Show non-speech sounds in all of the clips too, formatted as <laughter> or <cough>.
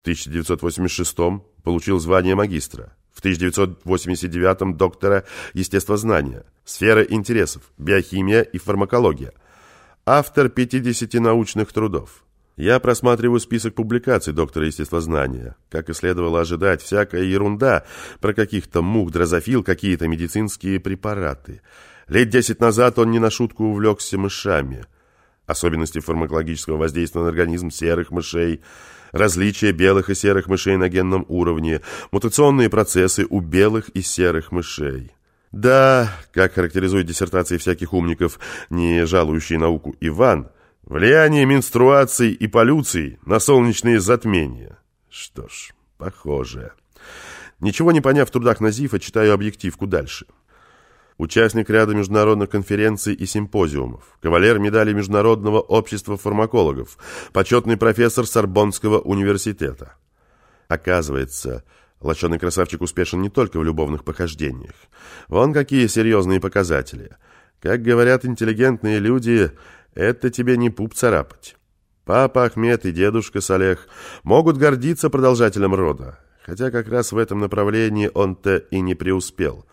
В 1986 получил звание магистра. В 1989 доктора естествознания. Сфера интересов, биохимия и фармакология. Автор 50 научных трудов. Я просматриваю список публикаций доктора естествознания. Как и следовало ожидать, всякая ерунда про каких-то мух, дрозофил, какие-то медицинские препараты. Лет десять назад он не на шутку увлекся мышами. Особенности фармакологического воздействия на организм серых мышей, различия белых и серых мышей на генном уровне, мутационные процессы у белых и серых мышей. Да, как характеризует диссертации всяких умников, не жалующий науку Иван – Влияние менструаций и полюций на солнечные затмения. Что ж, похоже. Ничего не поняв в трудах Назифа, читаю объективку дальше. Участник ряда международных конференций и симпозиумов, кавалер медали Международного общества фармакологов, почетный профессор Сорбонского университета. Оказывается, лощеный красавчик успешен не только в любовных похождениях. Вон какие серьезные показатели. Как говорят интеллигентные люди, это тебе не пуп царапать. Папа Ахмед и дедушка Салех могут гордиться продолжателем рода, хотя как раз в этом направлении он-то и не преуспел.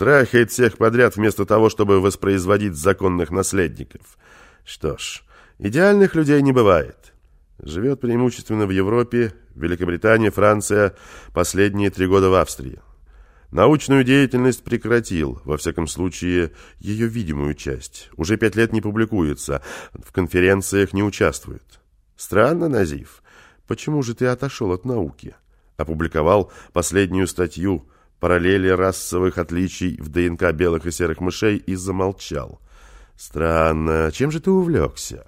Трахает всех подряд вместо того, чтобы воспроизводить законных наследников. Что ж, идеальных людей не бывает. Живет преимущественно в Европе, Великобритания, Франция, последние три года в Австрии. Научную деятельность прекратил, во всяком случае, ее видимую часть. Уже пять лет не публикуется, в конференциях не участвует. Странно, Назив, почему же ты отошел от науки? Опубликовал последнюю статью «Параллели расовых отличий в ДНК белых и серых мышей» и замолчал. Странно, чем же ты увлекся?»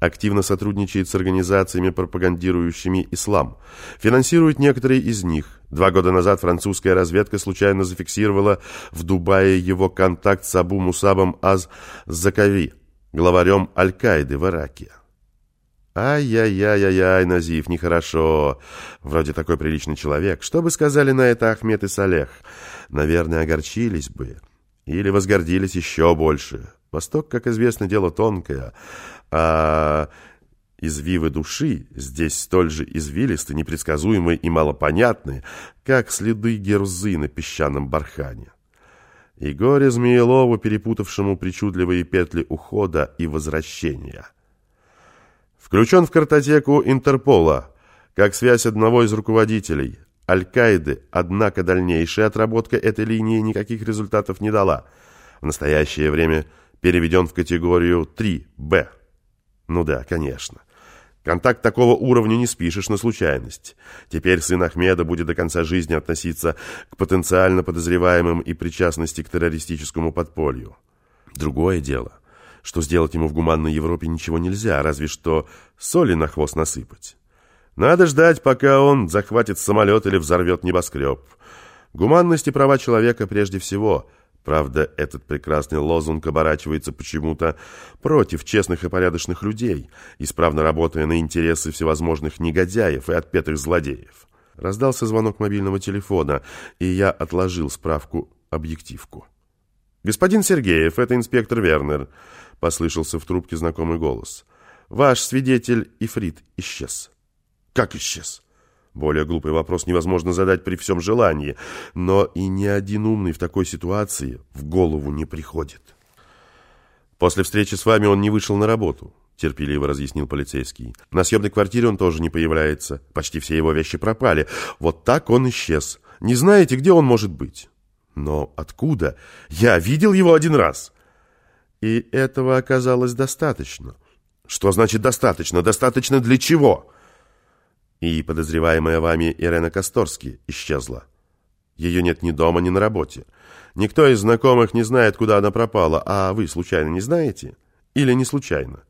активно сотрудничает с организациями, пропагандирующими ислам. Финансирует некоторые из них. Два года назад французская разведка случайно зафиксировала в Дубае его контакт с Абу Мусабом Аз-Закави, главарем Аль-Каиды в Ираке. Ай-яй-яй-яй, Назив, нехорошо. Вроде такой приличный человек. Что бы сказали на это Ахмед и Салех? Наверное, огорчились бы. Или возгордились еще больше. Восток, как известно, дело тонкое а извивы души здесь столь же извилисты, непредсказуемые и малопонятные, как следы герзы на песчаном бархане. И горе Змеелову, перепутавшему причудливые петли ухода и возвращения. Включен в картотеку Интерпола, как связь одного из руководителей Аль-Каиды, однако дальнейшая отработка этой линии никаких результатов не дала. В настоящее время переведен в категорию 3Б. Ну да, конечно. Контакт такого уровня не спишешь на случайность. Теперь сын Ахмеда будет до конца жизни относиться к потенциально подозреваемым и причастности к террористическому подполью. Другое дело, что сделать ему в гуманной Европе ничего нельзя, разве что соли на хвост насыпать. Надо ждать, пока он захватит самолет или взорвет небоскреб. Гуманность и права человека прежде всего – Правда, этот прекрасный лозунг оборачивается почему-то против честных и порядочных людей, исправно работая на интересы всевозможных негодяев и отпетых злодеев. Раздался звонок мобильного телефона, и я отложил справку-объективку. «Господин Сергеев, это инспектор Вернер», — послышался в трубке знакомый голос. «Ваш свидетель Ифрит исчез». «Как исчез?» Более глупый вопрос невозможно задать при всем желании, но и ни один умный в такой ситуации в голову не приходит. После встречи с вами он не вышел на работу, терпеливо разъяснил полицейский. На съемной квартире он тоже не появляется. Почти все его вещи пропали. Вот так он исчез. Не знаете, где он может быть? Но откуда? Я видел его один раз. И этого оказалось достаточно. Что значит достаточно? Достаточно для чего? И подозреваемая вами Ирена Косторски исчезла. Ее нет ни дома, ни на работе. Никто из знакомых не знает, куда она пропала, а вы случайно не знаете? Или не случайно?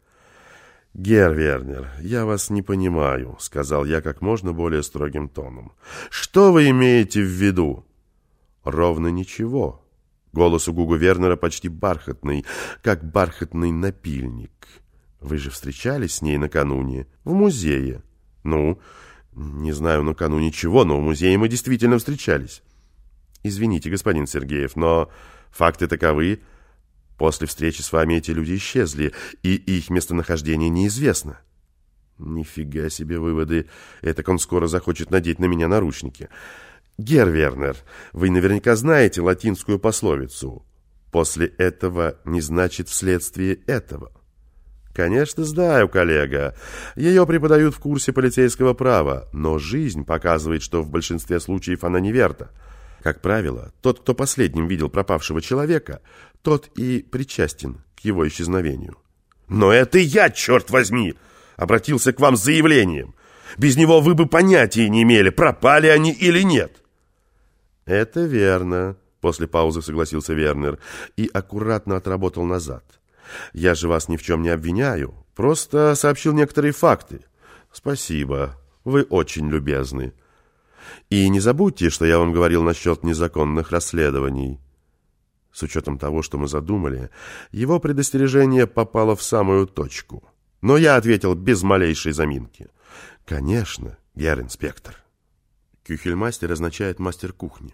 «Гер Вернер, я вас не понимаю», — сказал я как можно более строгим тоном. «Что вы имеете в виду?» «Ровно ничего». Голос у Гугу Вернера почти бархатный, как бархатный напильник. «Вы же встречались с ней накануне в музее?» «Ну, не знаю накануне чего, но в музее мы действительно встречались». «Извините, господин Сергеев, но факты таковы. После встречи с вами эти люди исчезли, и их местонахождение неизвестно». Нифига себе выводы. Этак он скоро захочет надеть на меня наручники. Гер Вернер, вы наверняка знаете латинскую пословицу «После этого не значит вследствие этого». Конечно, знаю, коллега. Ее преподают в курсе полицейского права, но жизнь показывает, что в большинстве случаев она неверна. Как правило, тот, кто последним видел пропавшего человека, тот и причастен к его исчезновению. «Но это я, черт возьми!» Обратился к вам с заявлением. Без него вы бы понятия не имели, пропали они или нет. Это верно, после паузы согласился Вернер и аккуратно отработал назад. Я же вас ни в чем не обвиняю, просто сообщил некоторые факты. Спасибо, вы очень любезны. И не забудьте, что я вам говорил насчет незаконных расследований. С учетом того, что мы задумали, его предостережение попало в самую точку. Но я ответил без малейшей заминки. «Конечно, герр-инспектор». Кюхельмастер означает мастер кухни.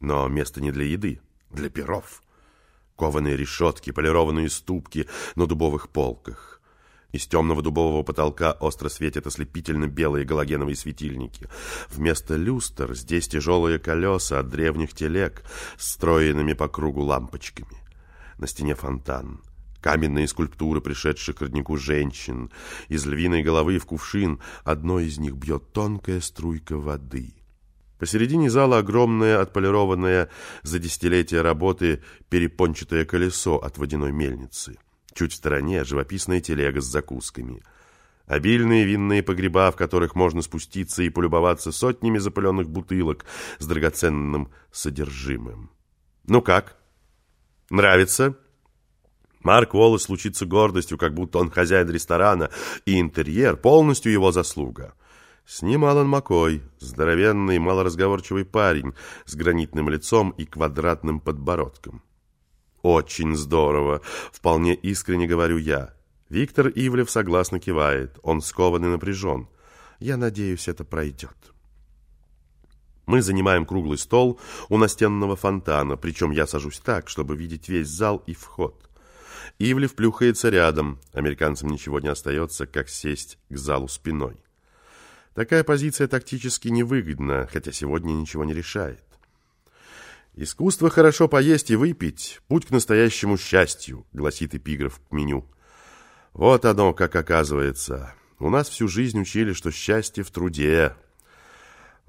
Но место не для еды, для перов. Кованые решетки, полированные ступки на дубовых полках. Из темного дубового потолка остро светят ослепительно белые галогеновые светильники. Вместо люстр здесь тяжелые колеса от древних телег с встроенными по кругу лампочками. На стене фонтан. Каменные скульптуры, пришедших к роднику женщин. Из львиной головы в кувшин одной из них бьет тонкая струйка воды. Посередине зала огромное, отполированное за десятилетия работы перепончатое колесо от водяной мельницы. Чуть в стороне живописная телега с закусками. Обильные винные погреба, в которых можно спуститься и полюбоваться сотнями запыленных бутылок с драгоценным содержимым. «Ну как? Нравится?» Марк Уоллес случится гордостью, как будто он хозяин ресторана, и интерьер полностью его заслуга. С ним Алан Маккой, здоровенный, малоразговорчивый парень с гранитным лицом и квадратным подбородком. «Очень здорово!» — вполне искренне говорю я. Виктор Ивлев согласно кивает. Он скован и напряжен. Я надеюсь, это пройдет. Мы занимаем круглый стол у настенного фонтана, причем я сажусь так, чтобы видеть весь зал и вход. Ивлев плюхается рядом. Американцам ничего не остается, как сесть к залу спиной. Такая позиция тактически невыгодна, хотя сегодня ничего не решает. «Искусство хорошо поесть и выпить, путь к настоящему счастью», — гласит эпиграф к меню. Вот оно, как оказывается. У нас всю жизнь учили, что счастье в труде,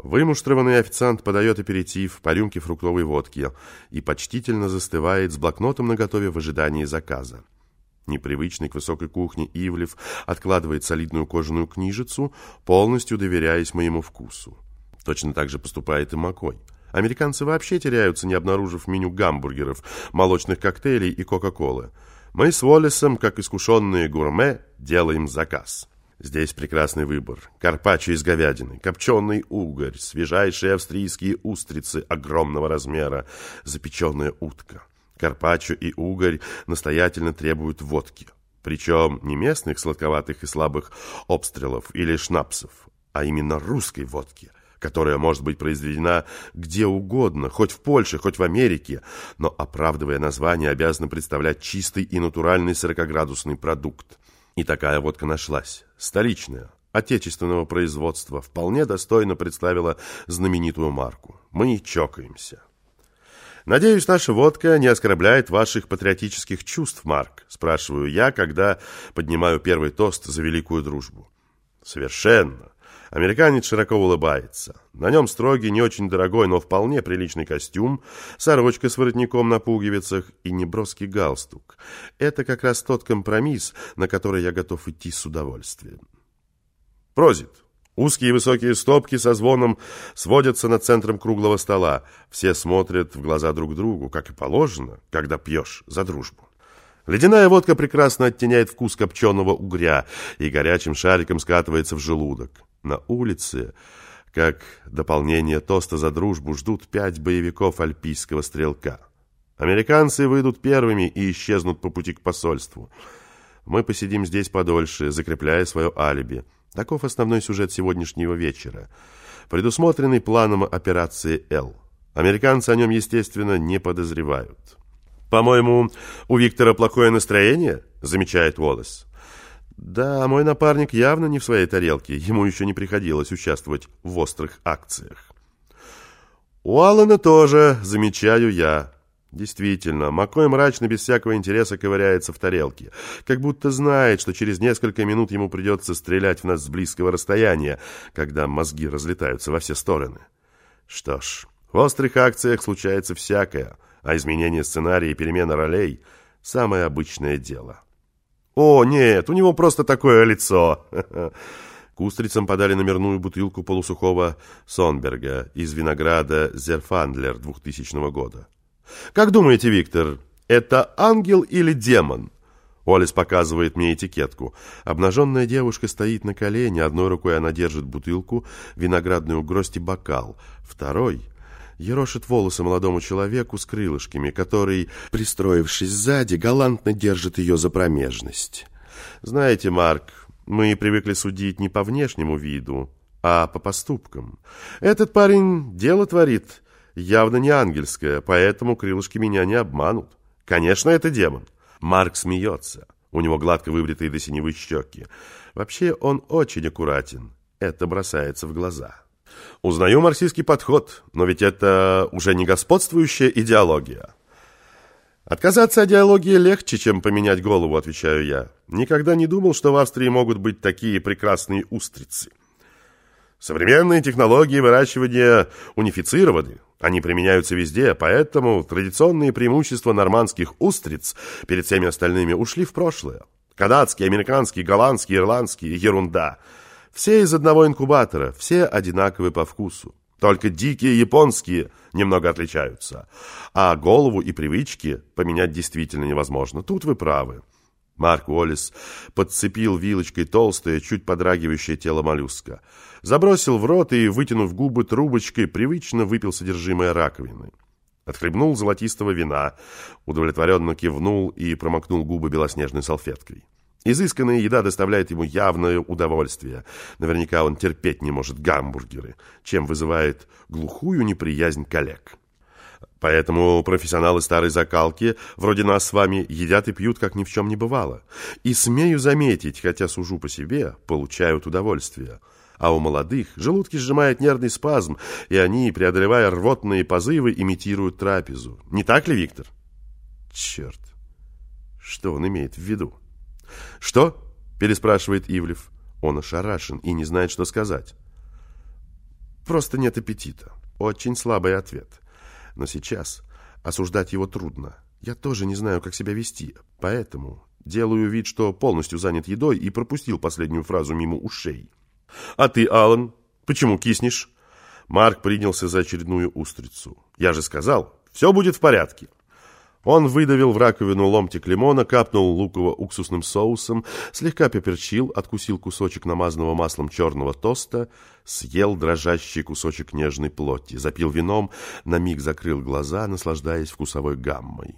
Вымуштрованный официант подает аперитив по рюмке фруктовой водки и почтительно застывает с блокнотом наготове в ожидании заказа. Непривычный к высокой кухне Ивлев откладывает солидную кожаную книжицу, полностью доверяясь моему вкусу. Точно так же поступает и Макой. Американцы вообще теряются, не обнаружив меню гамбургеров, молочных коктейлей и Кока-Колы. Мы с Уоллесом, как искушенные гурме, делаем заказ. Здесь прекрасный выбор. Карпаччо из говядины, копченый угорь, свежайшие австрийские устрицы огромного размера, запеченная утка. Карпаччо и угорь настоятельно требуют водки. Причем не местных сладковатых и слабых обстрелов или шнапсов, а именно русской водки, которая может быть произведена где угодно, хоть в Польше, хоть в Америке, но, оправдывая название, обязана представлять чистый и натуральный 40-градусный продукт. И такая водка нашлась. Столичная, отечественного производства, вполне достойно представила знаменитую марку. Мы чокаемся. «Надеюсь, наша водка не оскорбляет ваших патриотических чувств, Марк?» спрашиваю я, когда поднимаю первый тост за великую дружбу. «Совершенно. Американец широко улыбается. На нем строгий, не очень дорогой, но вполне приличный костюм, сорочка с воротником на пуговицах и неброский галстук. Это как раз тот компромисс, на который я готов идти с удовольствием. Прозит. Узкие высокие стопки со звоном сводятся над центром круглого стола. Все смотрят в глаза друг другу, как и положено, когда пьешь за дружбу. Ледяная водка прекрасно оттеняет вкус копченого угря и горячим шариком скатывается в желудок. На улице, как дополнение тоста за дружбу, ждут пять боевиков альпийского стрелка. Американцы выйдут первыми и исчезнут по пути к посольству. Мы посидим здесь подольше, закрепляя свое алиби. Таков основной сюжет сегодняшнего вечера, предусмотренный планом операции «Л». Американцы о нем, естественно, не подозревают. «По-моему, у Виктора плохое настроение», — замечает Уоллес. Да, мой напарник явно не в своей тарелке, ему еще не приходилось участвовать в острых акциях. У Аллана тоже, замечаю я. Действительно, Маккой мрачно, без всякого интереса ковыряется в тарелке, как будто знает, что через несколько минут ему придется стрелять в нас с близкого расстояния, когда мозги разлетаются во все стороны. Что ж, в острых акциях случается всякое, а изменение сценария и перемена ролей – самое обычное дело. «О, нет, у него просто такое лицо!» <laughs> К устрицам подали номерную бутылку полусухого Сонберга из винограда Зерфандлер 2000 года. «Как думаете, Виктор, это ангел или демон?» Олис показывает мне этикетку. Обнаженная девушка стоит на колене, одной рукой она держит бутылку, виноградную гроздь и бокал, второй ерошит волосы молодому человеку с крылышками, который, пристроившись сзади, галантно держит ее за промежность. Знаете, Марк, мы привыкли судить не по внешнему виду, а по поступкам. Этот парень дело творит, явно не ангельское, поэтому крылышки меня не обманут. Конечно, это демон. Марк смеется. У него гладко выбритые до синевы щеки. Вообще он очень аккуратен. Это бросается в глаза. Узнаю марксистский подход, но ведь это уже не господствующая идеология. Отказаться от идеологии легче, чем поменять голову, отвечаю я. Никогда не думал, что в Австрии могут быть такие прекрасные устрицы. Современные технологии выращивания унифицированы. Они применяются везде, поэтому традиционные преимущества нормандских устриц перед всеми остальными ушли в прошлое. Канадские, американские, голландские, ирландские – ерунда. Все из одного инкубатора, все одинаковы по вкусу. Только дикие японские немного отличаются. А голову и привычки поменять действительно невозможно. Тут вы правы. Марк Уоллес подцепил вилочкой толстое, чуть подрагивающее тело моллюска. Забросил в рот и, вытянув губы трубочкой, привычно выпил содержимое раковины. Отхлебнул золотистого вина, удовлетворенно кивнул и промокнул губы белоснежной салфеткой. Изысканная еда доставляет ему явное удовольствие. Наверняка он терпеть не может гамбургеры, чем вызывает глухую неприязнь коллег. Поэтому профессионалы старой закалки, вроде нас с вами, едят и пьют, как ни в чем не бывало. И смею заметить, хотя сужу по себе, получают удовольствие. А у молодых желудки сжимает нервный спазм, и они, преодолевая рвотные позывы, имитируют трапезу. Не так ли, Виктор? Черт, что он имеет в виду? «Что?» – переспрашивает Ивлев. Он ошарашен и не знает, что сказать. «Просто нет аппетита». Очень слабый ответ. Но сейчас осуждать его трудно. Я тоже не знаю, как себя вести, поэтому делаю вид, что полностью занят едой и пропустил последнюю фразу мимо ушей. «А ты, Алан, почему киснешь?» Марк принялся за очередную устрицу. «Я же сказал, все будет в порядке». Он выдавил в раковину ломтик лимона, капнул луково-уксусным соусом, слегка поперчил, откусил кусочек намазанного маслом черного тоста, съел дрожащий кусочек нежной плоти, запил вином, на миг закрыл глаза, наслаждаясь вкусовой гаммой.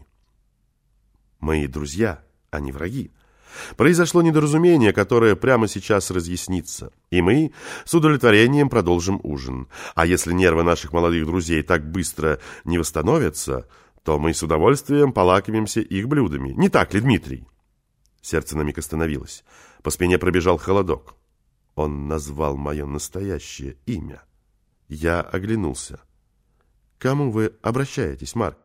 «Мои друзья, а не враги». Произошло недоразумение, которое прямо сейчас разъяснится, и мы с удовлетворением продолжим ужин. А если нервы наших молодых друзей так быстро не восстановятся, то мы с удовольствием полакомимся их блюдами. Не так ли, Дмитрий?» Сердце на миг остановилось. По спине пробежал холодок. Он назвал мое настоящее имя. Я оглянулся. «Кому вы обращаетесь, Марк?»